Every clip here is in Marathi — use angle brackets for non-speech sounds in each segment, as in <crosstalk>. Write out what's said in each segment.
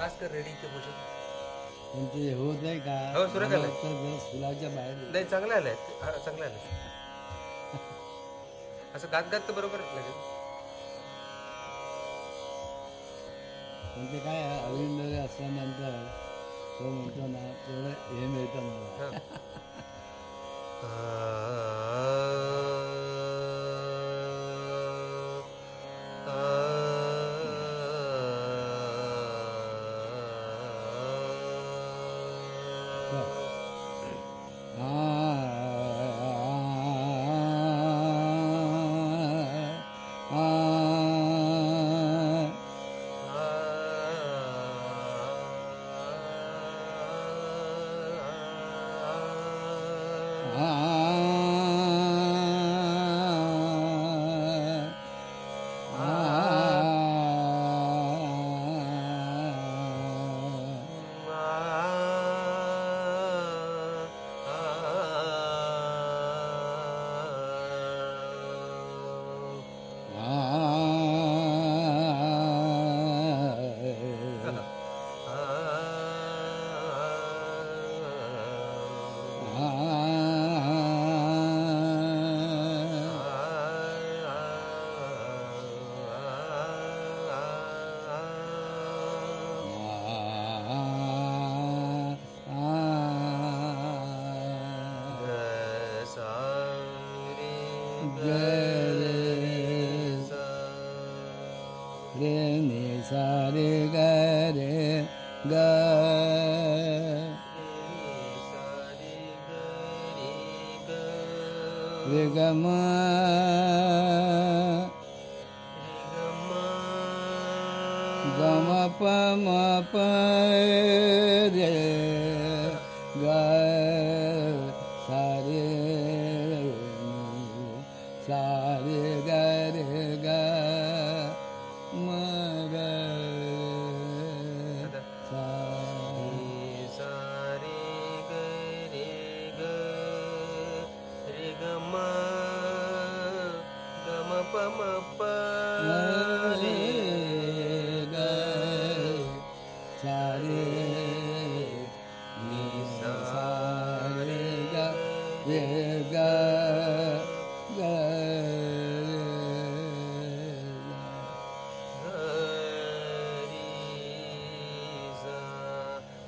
आज कर रेडी ते भोजन पण ते होत नाही का? हो, सुरेख आलंय. फुलाच्या बाहेर नाही चांगलं आलंय. हा, चांगलं आलंय. असं गात गात तर बरोबर लागेल पण ते काय अरविंद असल्यानंतर तो म्हणतो ना तेवढं हे मिळतं मला. <laughs>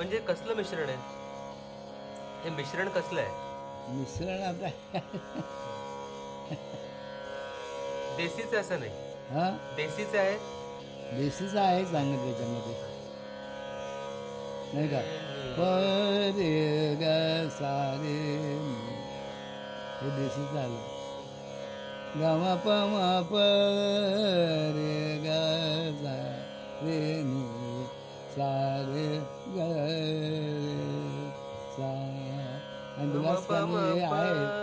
म्हणजे कसलं मिश्रण आहे? हे मिश्रण कसलं आहे? मिश्रण आता देसीचं असं नाही. हा? देसीचं आहे? देशीचं आहे चांगलं त्याच्यामध्ये. नाही का? परे ग सारे. हे देशीचं आलं. गम प म प रे ग सा रे नि सा रे ग रे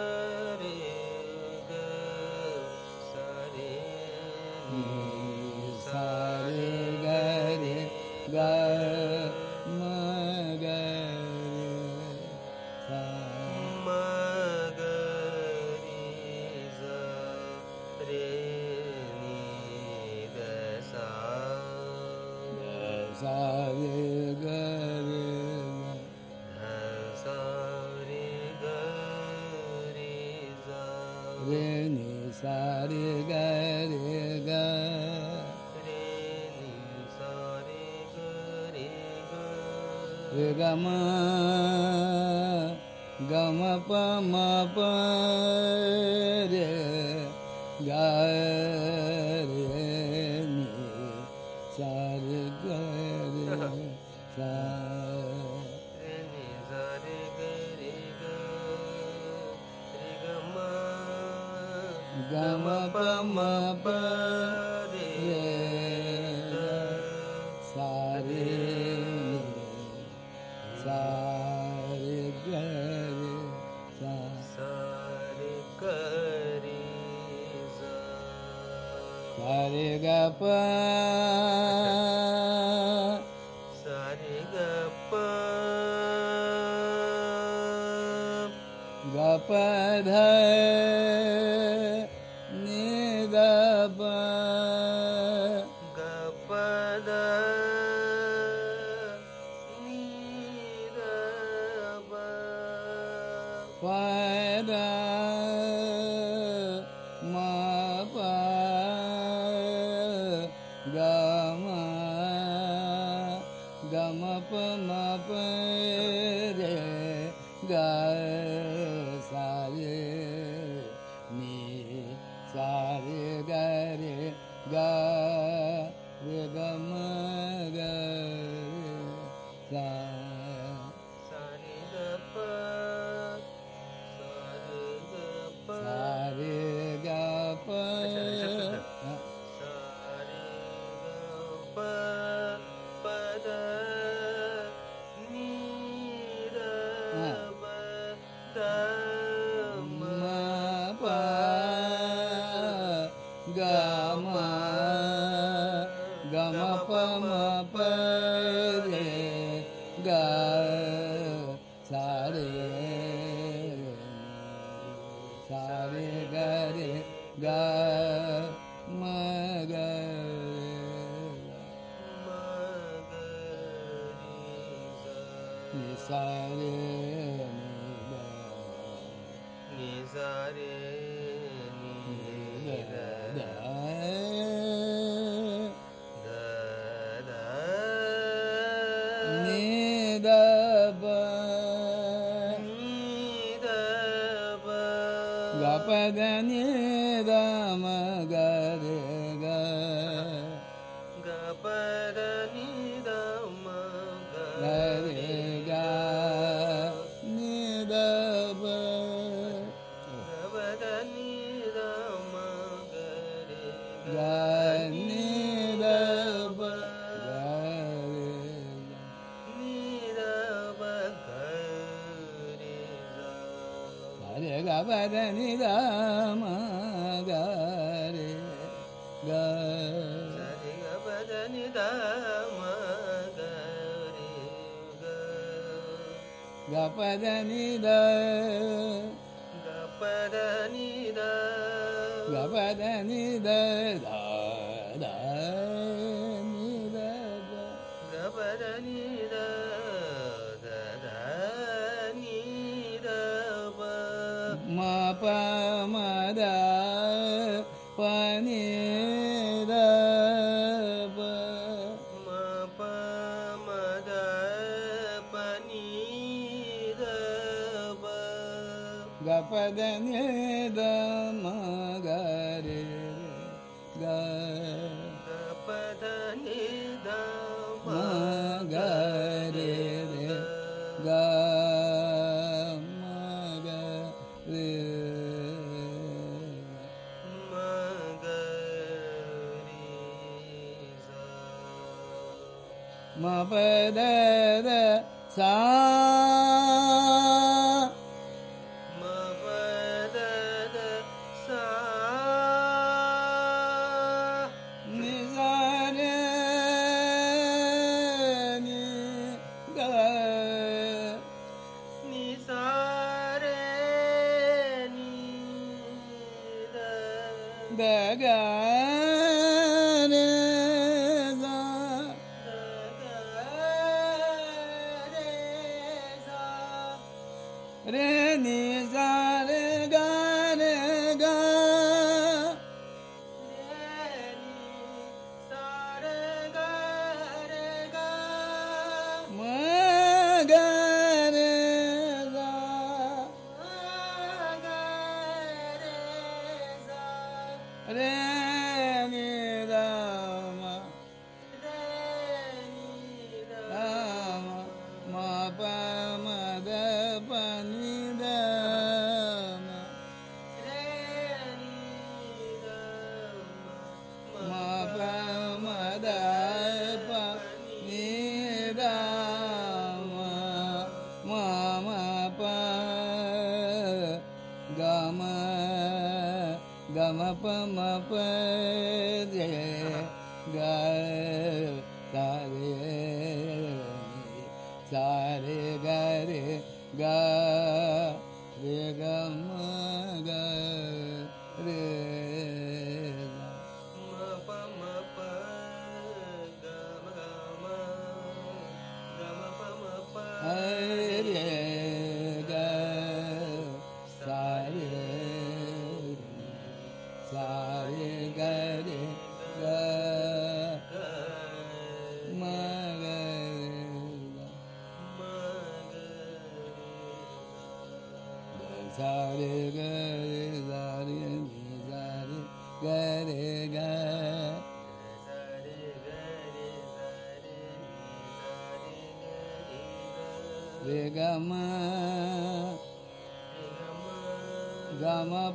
म प म ग God. ी दा मा गरे गनि दा गनि दा मपद सा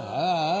啊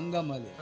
ಅಂಗಮಲೆ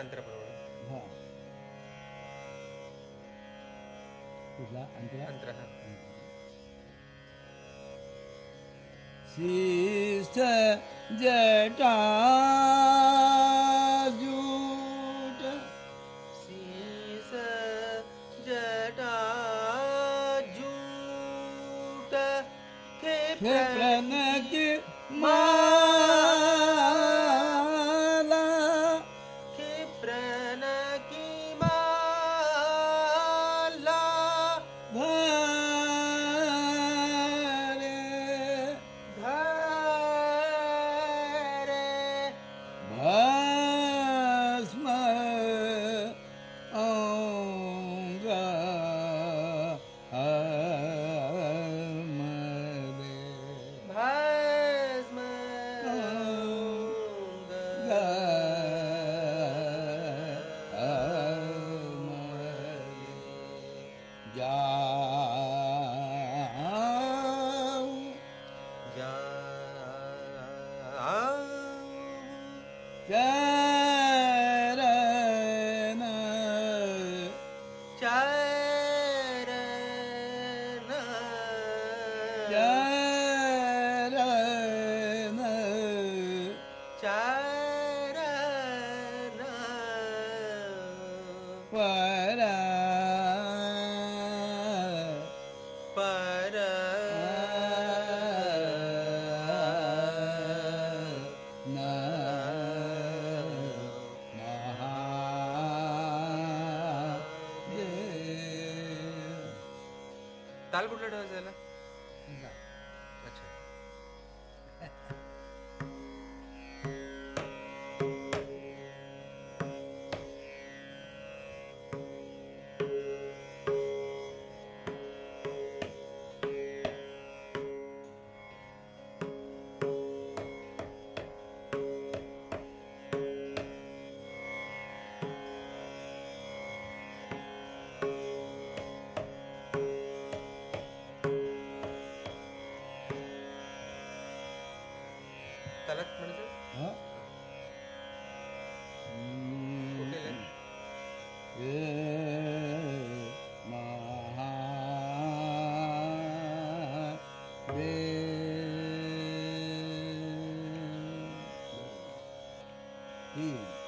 एक अंतर बरोबर हा. कुठला? अंतरा? अंतर शिष्ट जूट क्या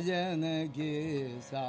जन सा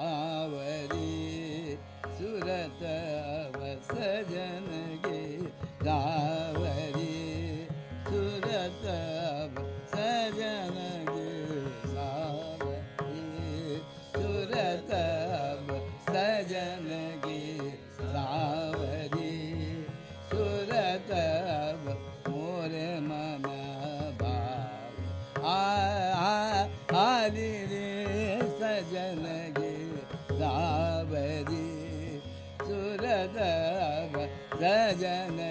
Yeah.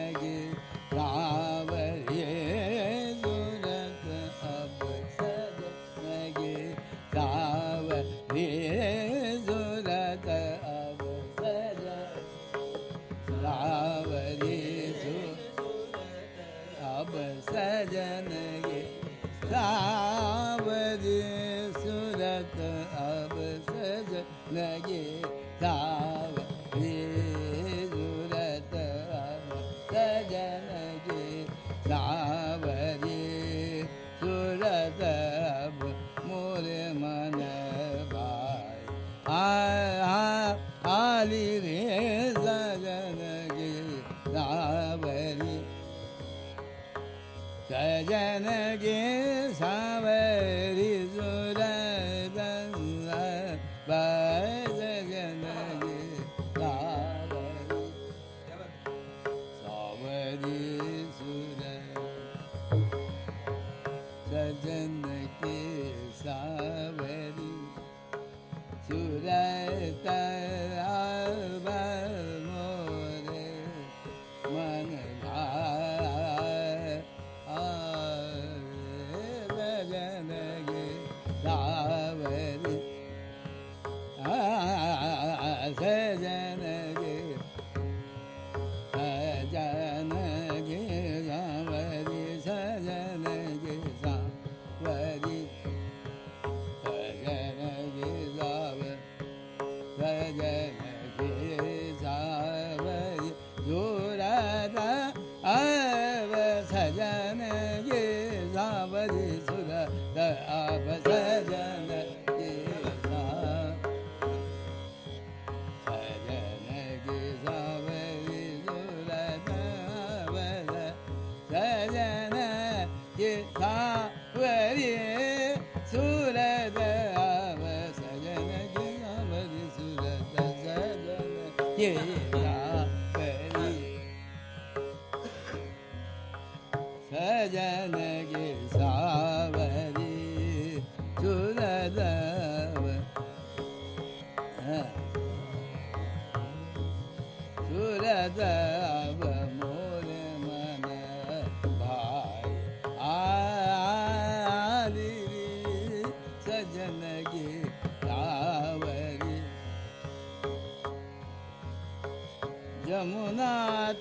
यमुना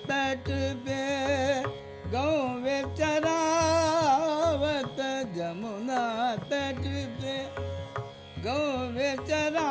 तट पे गौं वे चरावत जमुना तट पे गौं वे चरा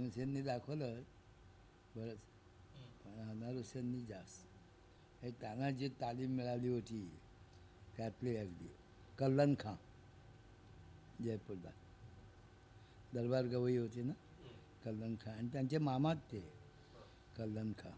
भीमसेननी दाखवलं. बरंच. पण अनारुसेंनी जास्त. हे त्यांना जी तालीम मिळाली होती. त्यातली अगदी कल्लन खां. जयपूरला. दरबार गवई होती ना? कल्लन खां. आणि त्यांचे मामाच ते. कल्लन खां.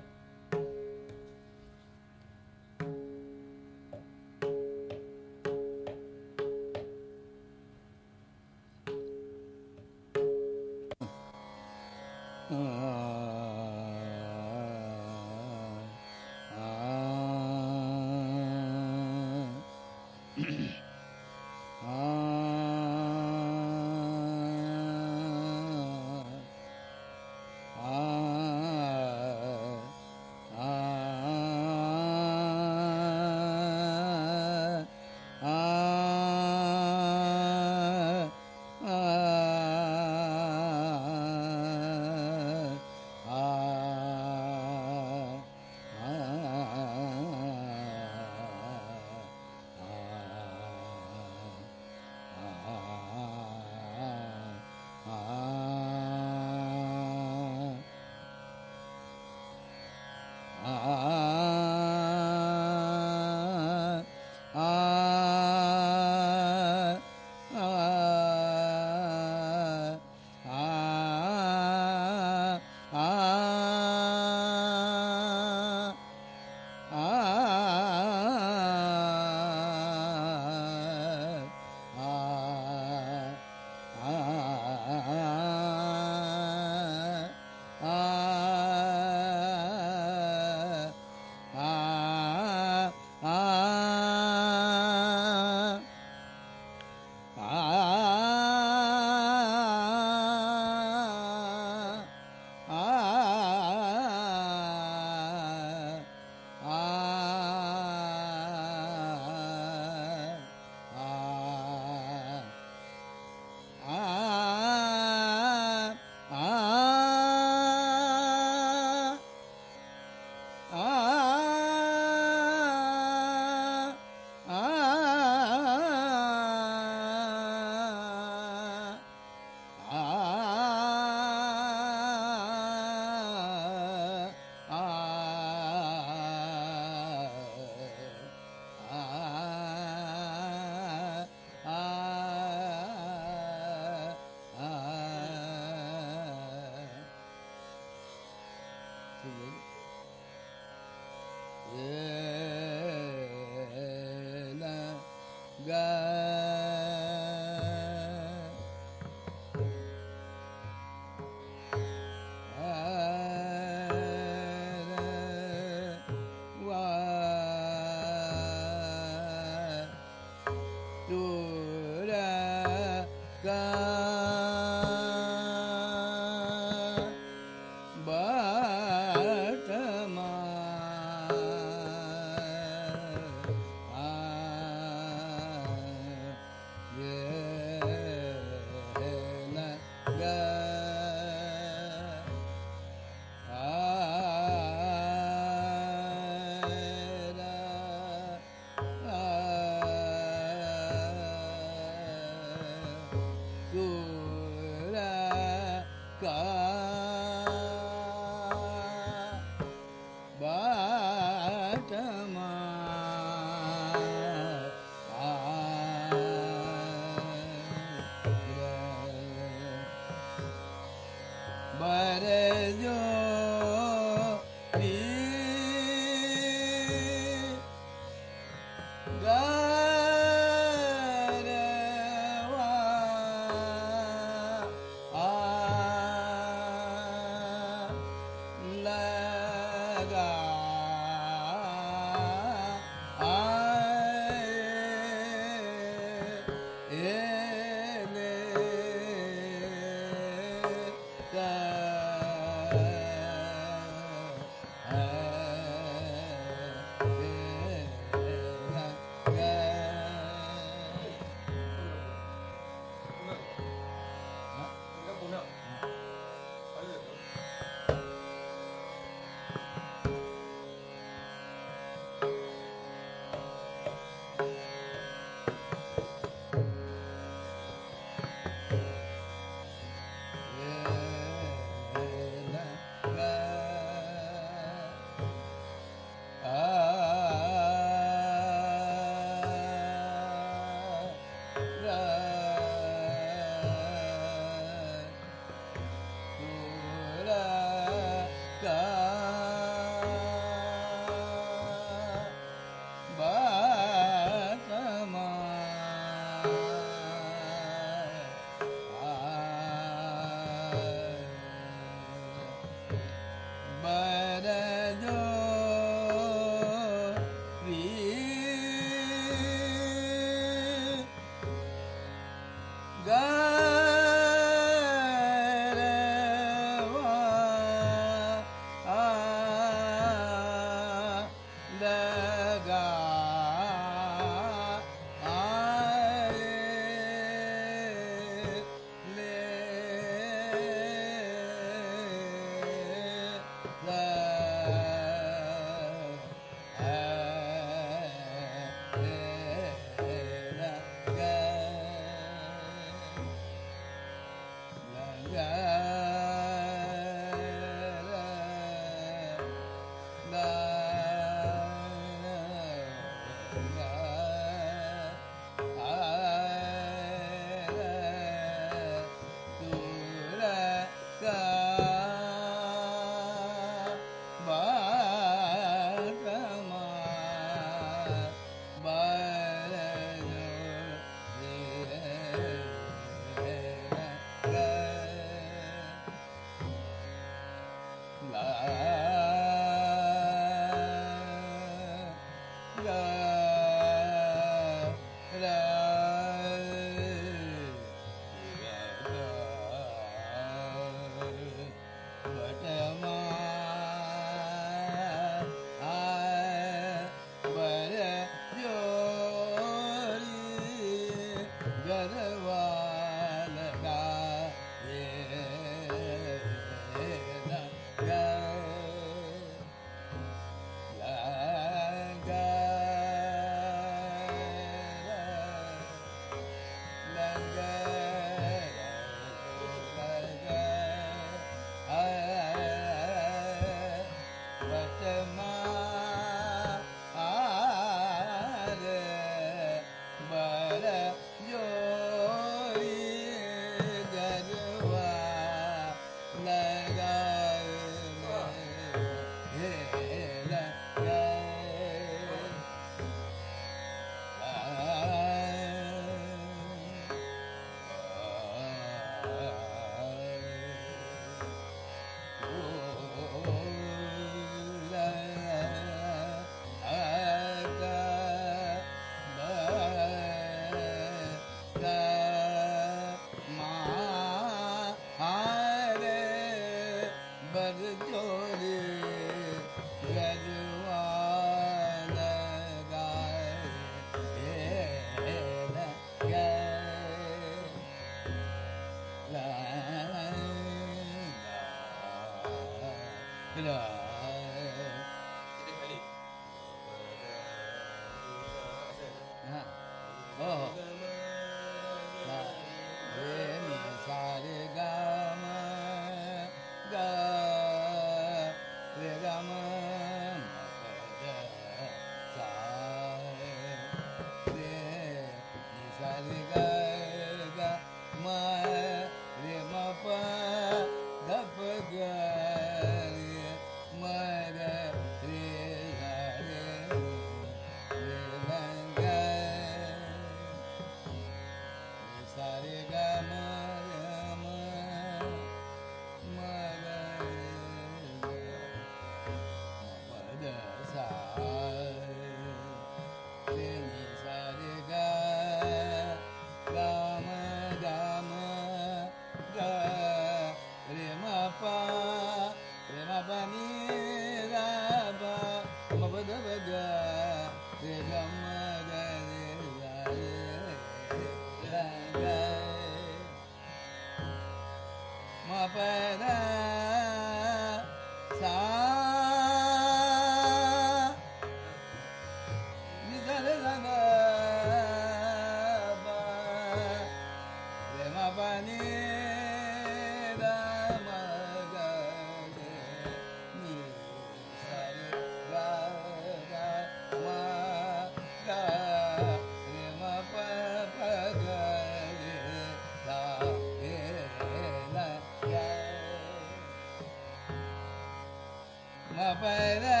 Bye.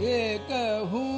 एक हूँ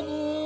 ಪ್ರಭು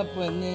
अपने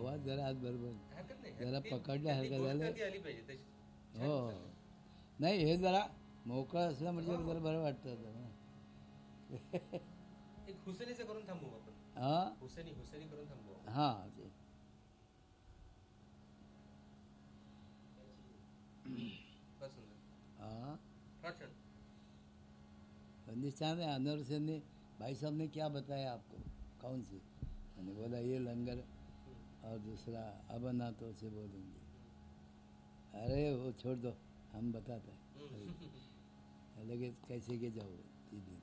आवाज जरा आज बरोबर. जरा ती- पकडल्या ती हरकत गोष्ट झालं. हो. नाही हे जरा मोकळं असलं म्हणजे जरा बरं वाटतं हुसेनीचं करून थांबू आपण. हा? हुसेनी हुसेनी करून थांबू हा ते. हाँ? हिंदुस्तान है अनवर सेन ने भाई साहब ने क्या बताया आपको? कौन सी? मैंने बोला ये लंगर और दूसरा अबनातों से बोलेंगे अरे वो छोड़ दो हम बताते हैं। लगे कैसे के जाओ दीदी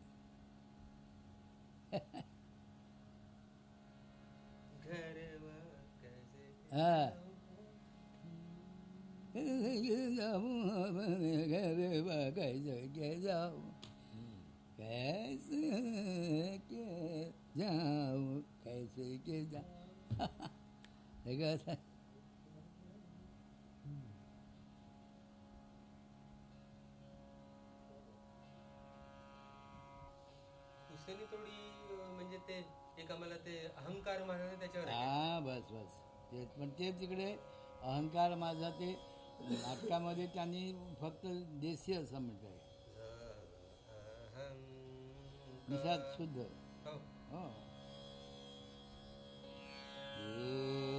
हाँ। अपने घर कैसे के जाऊँ कैसे के जाऊँ कैसे के जाऊँ <laughs> <laughs> थोडी म्हणजे ते एक आम्हाला ते अहंकार त्याच्यावर आहे. हाँ बस बस. ते पण ते तिकडे अहंकार माझा ते नाटकामध्ये त्यांनी फक्त देशी असं म्हटलंय. निषाद शुद्ध. हो. हो. ए-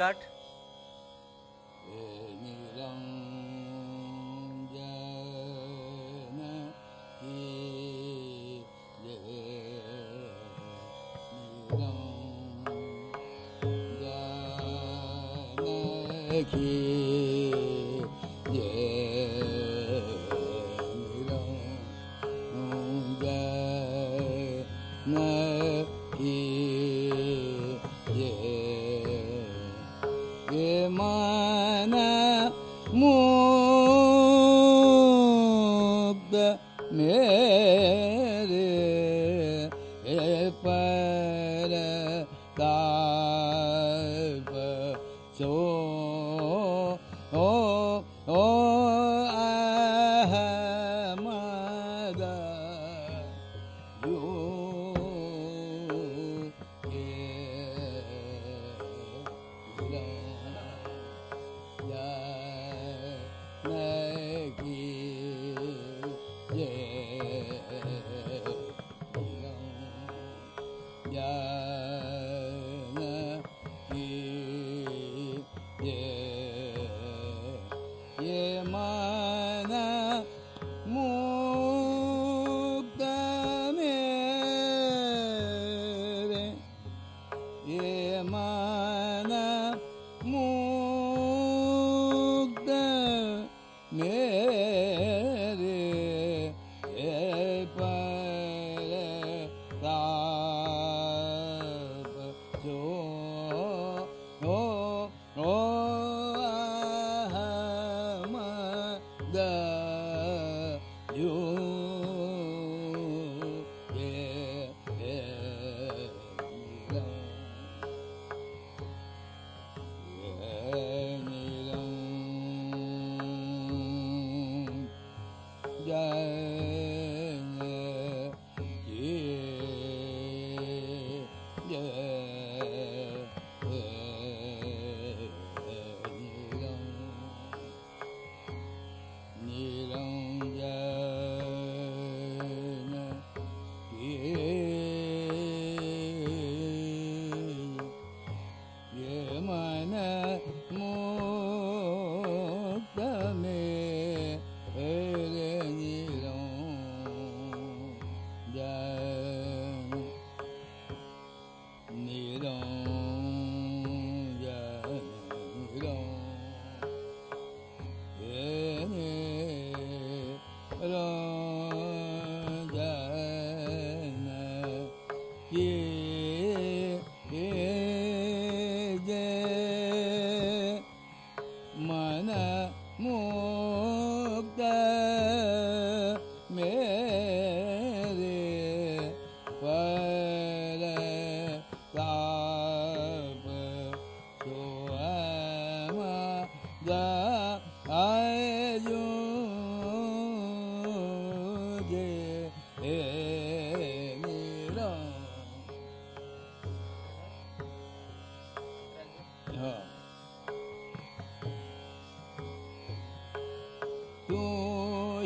स्टार्ट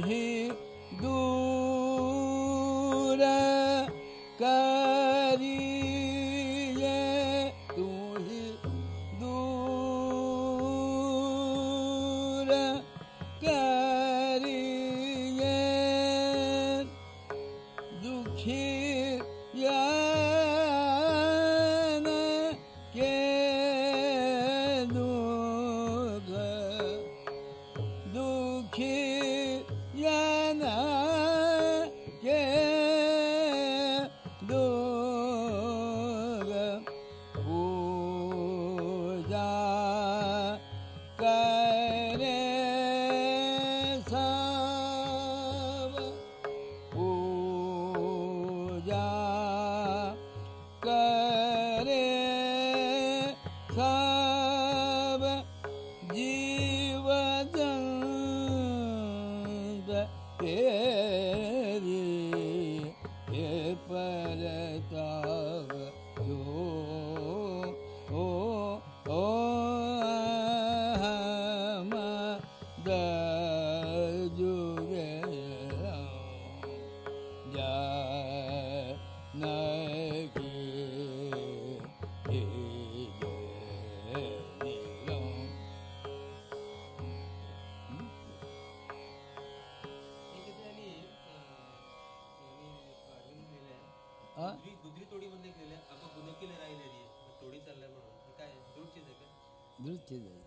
ही Nur Tener.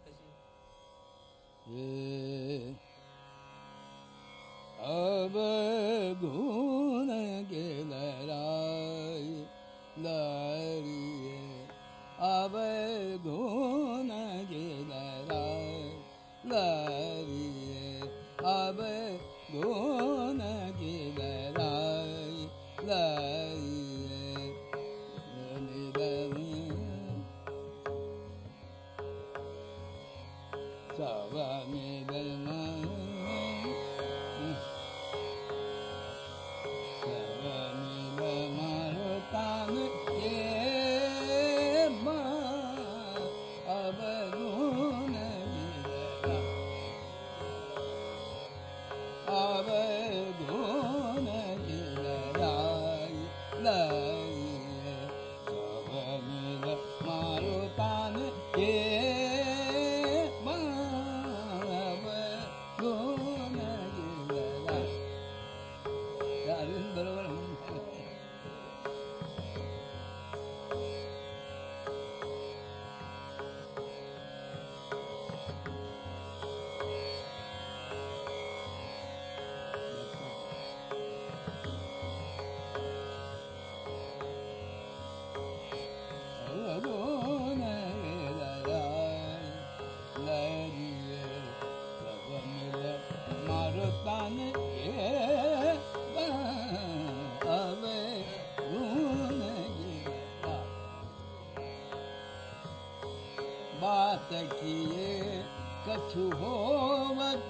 किए कछु होवत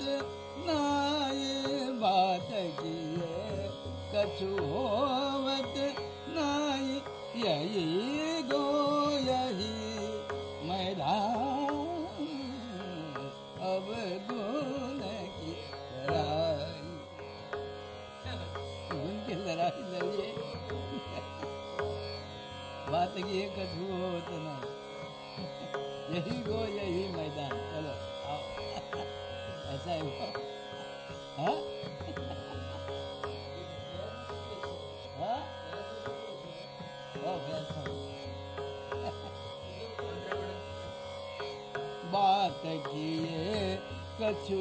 नाये बात किए कछु हो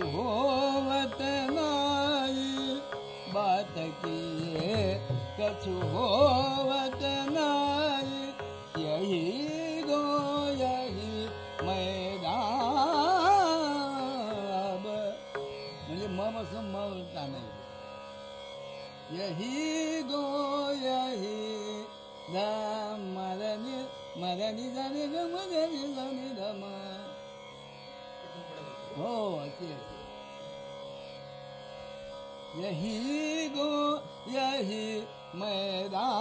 होवत नाई। बात की कछु होवत के यही गो यही मैदाब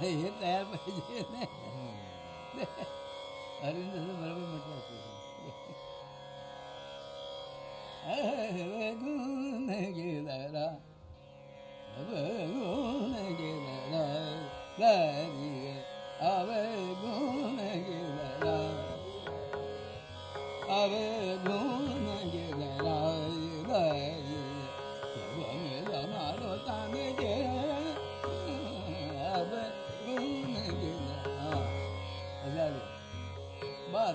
हे। तयार पाहिजे अरविंद बरोबर म्हटलं गुण गेला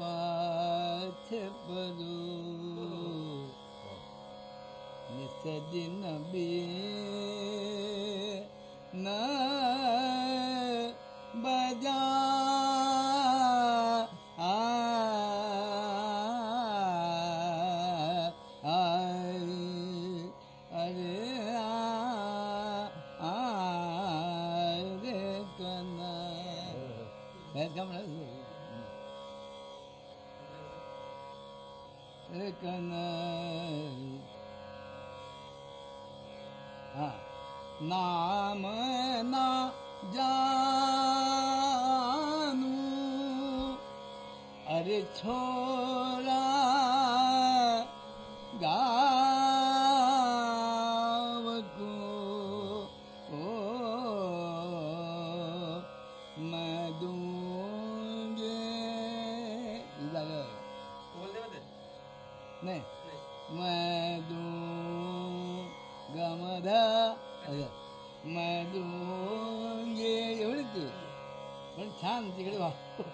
पाजी नबी नाम ना जानू। अरे छोरा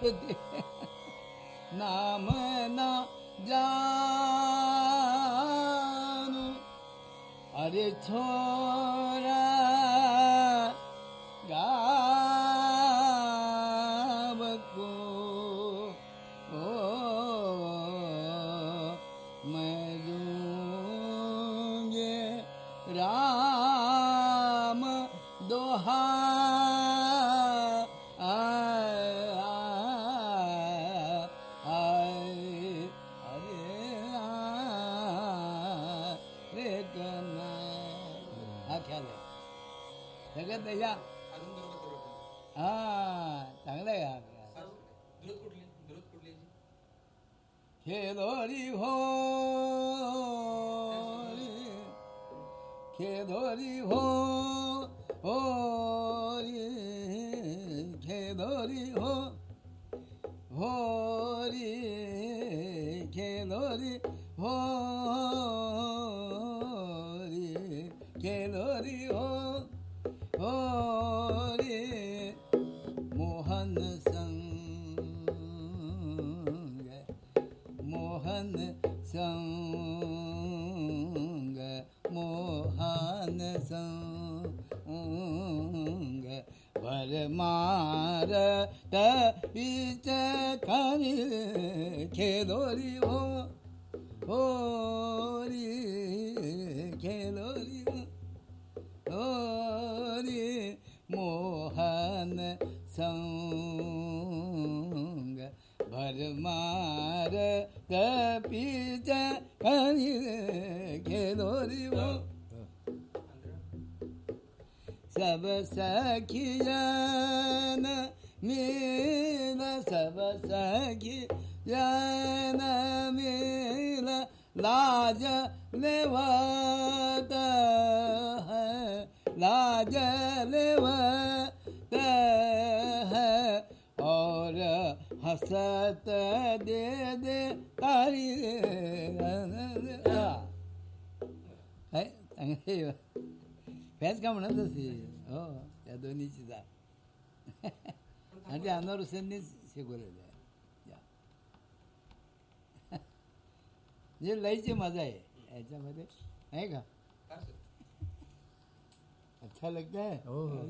वापरते नाम ना जानू। अरे छोरा गाव को ओ मैं दूंगे राम दोहा। खेदोरी हो खेदोरी हो हो खेलोरी हो होरी रे खेलोरी होरी रे मोहन संग भरमार कपीच खेलोरी हो सब सखियन मिल सब सखियन मिल लाज लेवत है लाज लेवत है और हसत दे दे तारी है चांगली हो? का म्हणत असते हो त्या दोन्हीची जा. आणि ते अनवर हुसेननीच शिकवलेलं आहे या. म्हणजे लईची मजा आहे याच्यामध्ये आहे का. अच्छा लगता है हो, हो.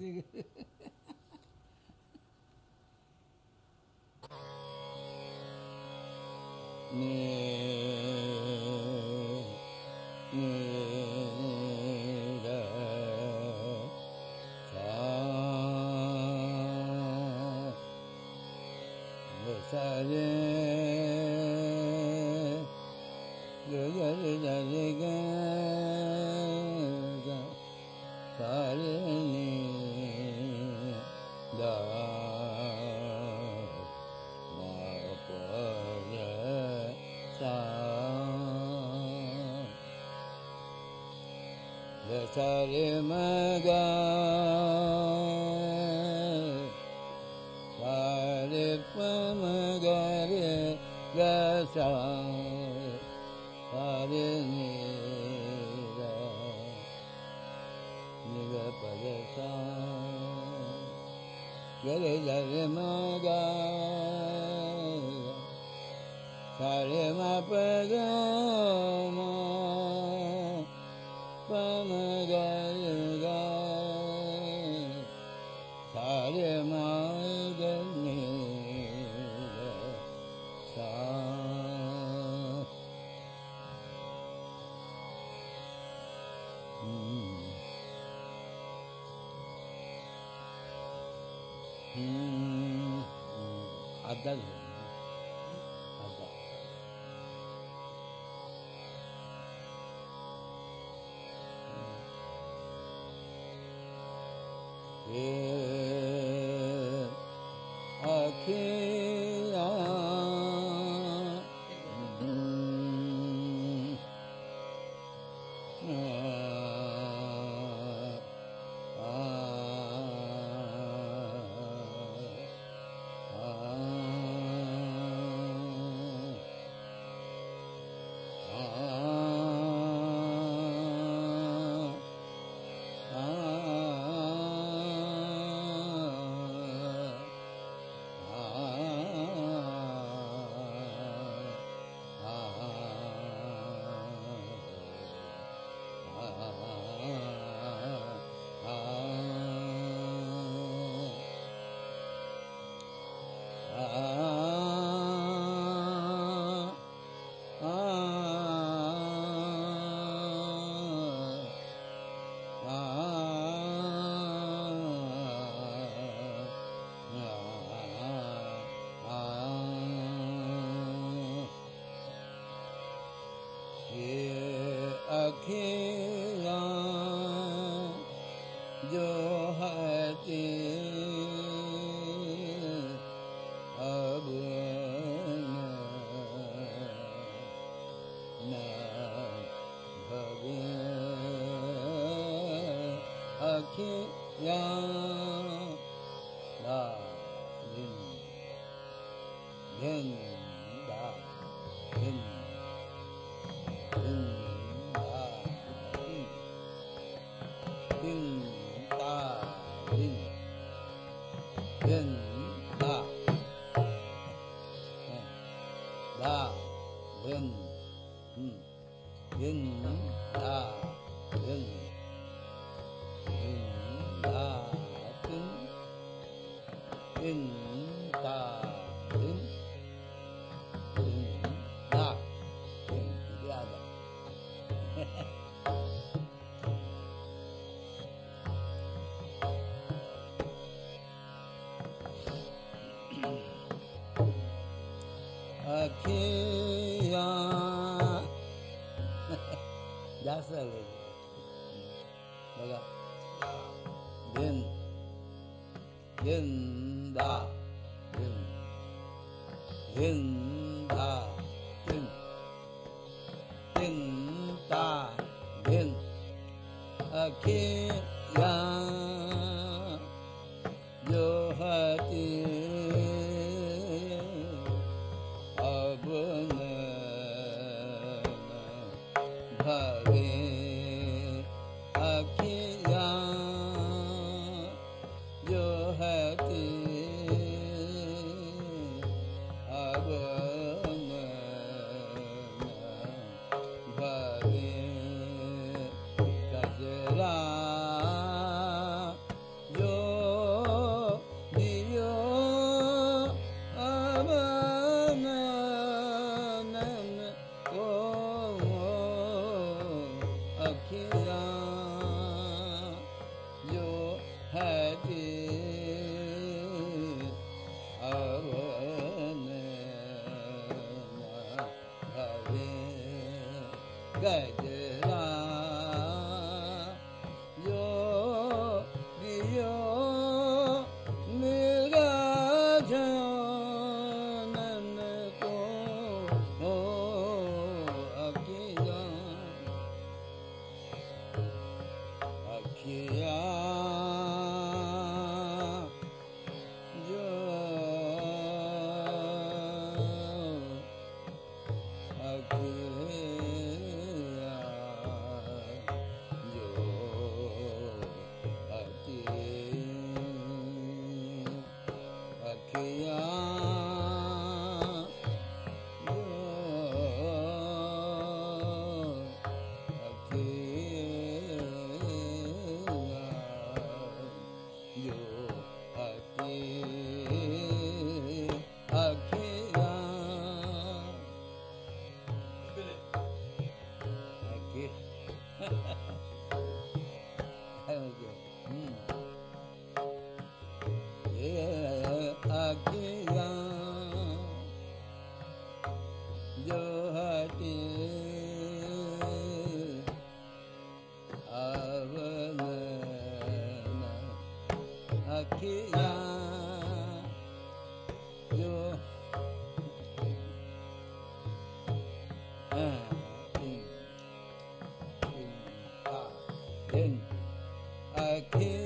सारे 天涯那人人 in the in Thank. Oh.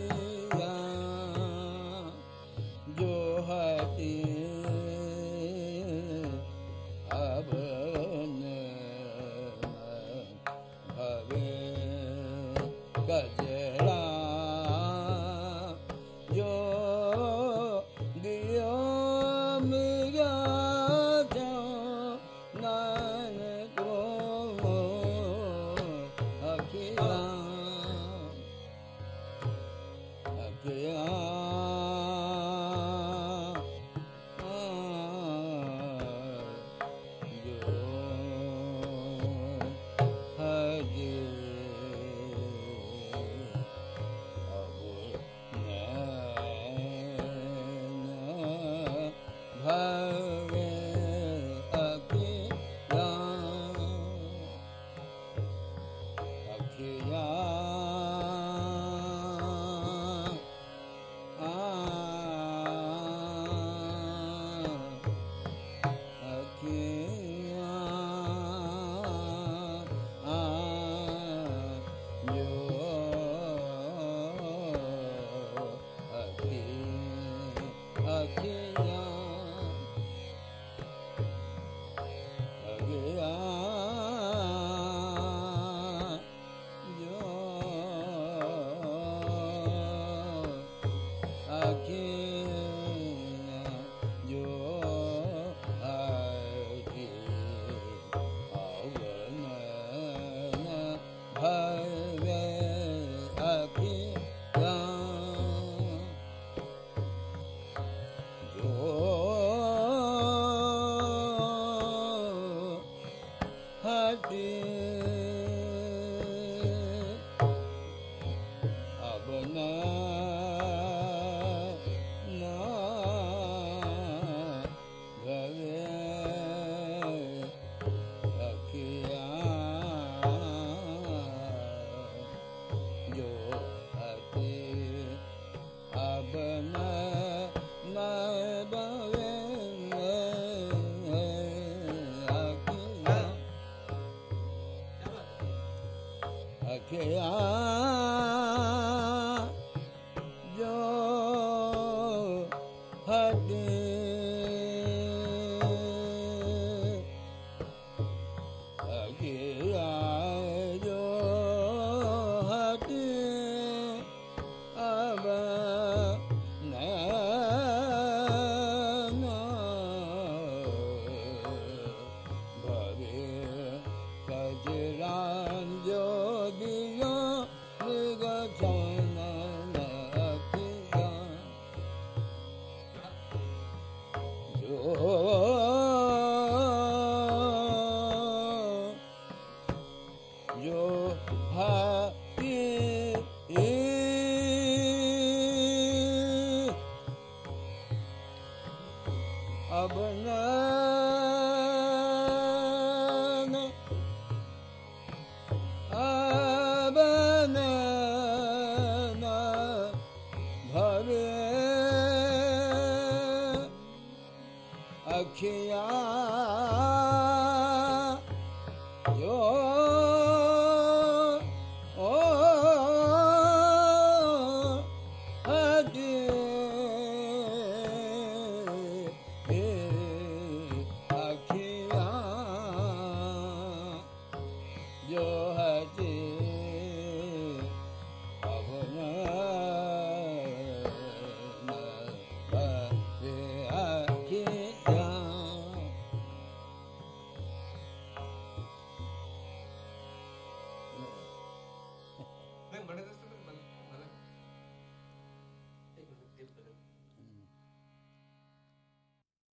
Gaya